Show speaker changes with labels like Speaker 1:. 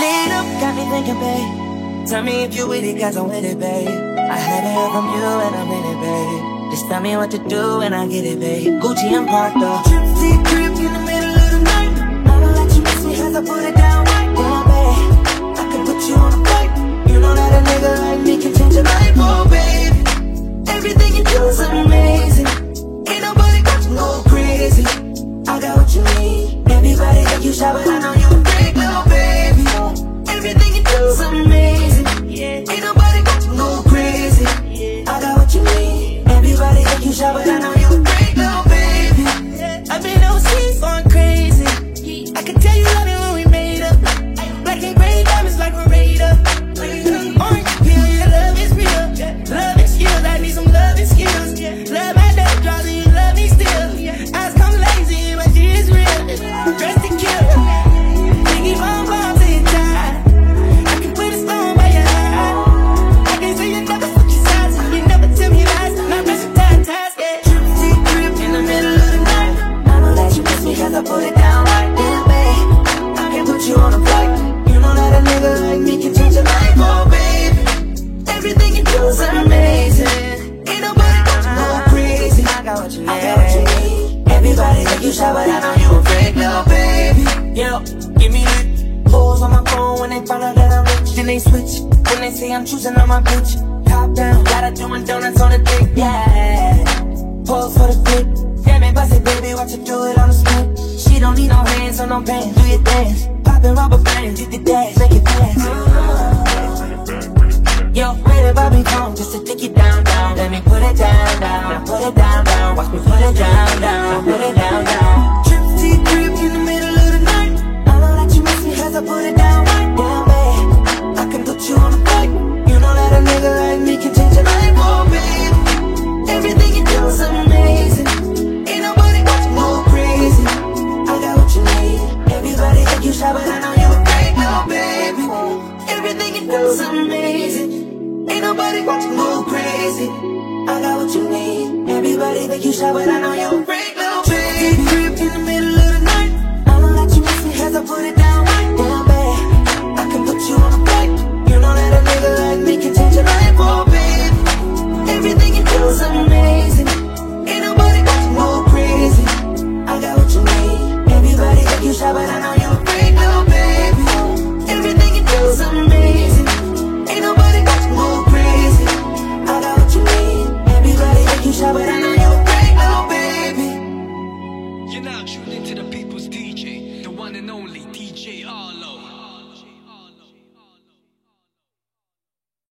Speaker 1: Lead up, got me thinking, babe. Tell me if you with it, cause I'm with it, babe. I haven't heard from you and I'm in it, babe. Just tell me what to do and I get it, babe. Gucci and Park, though. Everybody think you Then they switch. When they say I'm choosing on my bitch. Top down, gotta doing donuts on the dick, yeah. Pose for the clip. Damn it, bust it, baby, watch her do it on the split. She don't need no hands or no pants. Do your dance. Poppin' rubber bands, hit the dash, make it dance. Yo, ready, Bobby, come just to take it down, down. Let me put it down, down. Put it down, down. Watch me put it down, down. Nigga like me can change your life, oh, babe. Everything you do is amazing. Ain't nobody got you go crazy. I got what you need. Everybody think you shy, but I know you a great little baby. Everything you do is amazing. Ain't nobody got you go crazy. I got what you need. Everybody think you shy, but I know and only DJ Arlo.